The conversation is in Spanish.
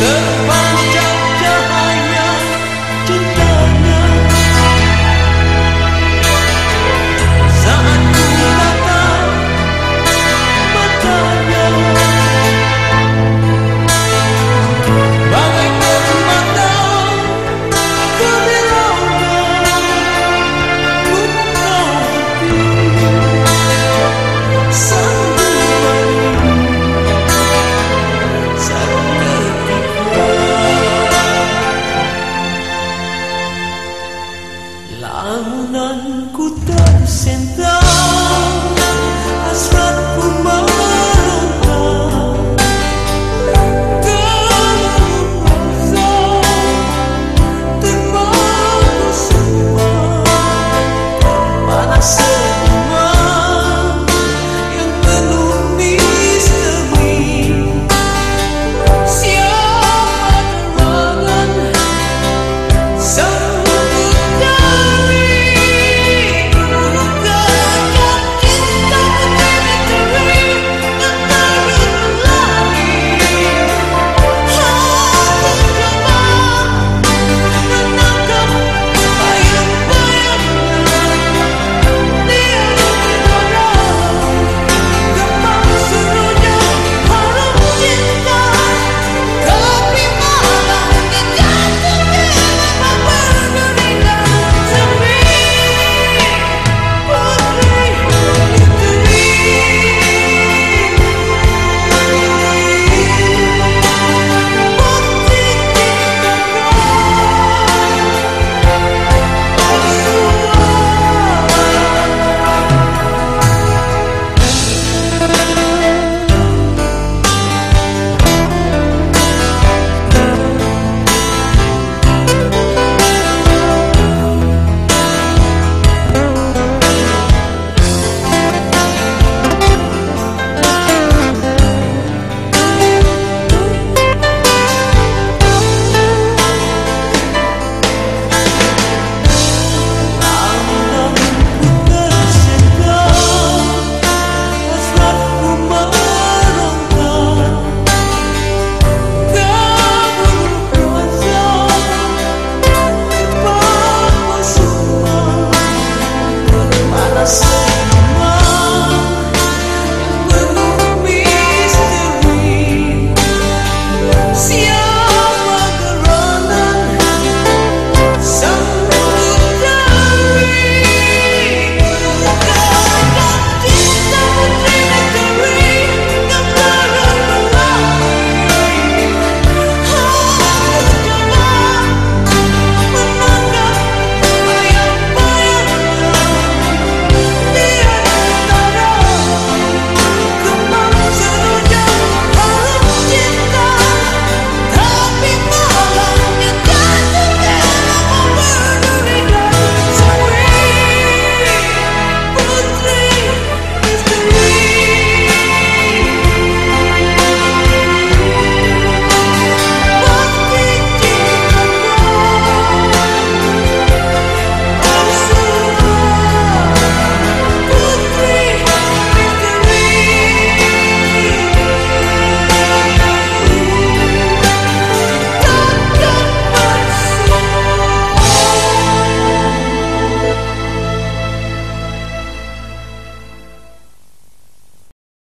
The bangunanku tersentak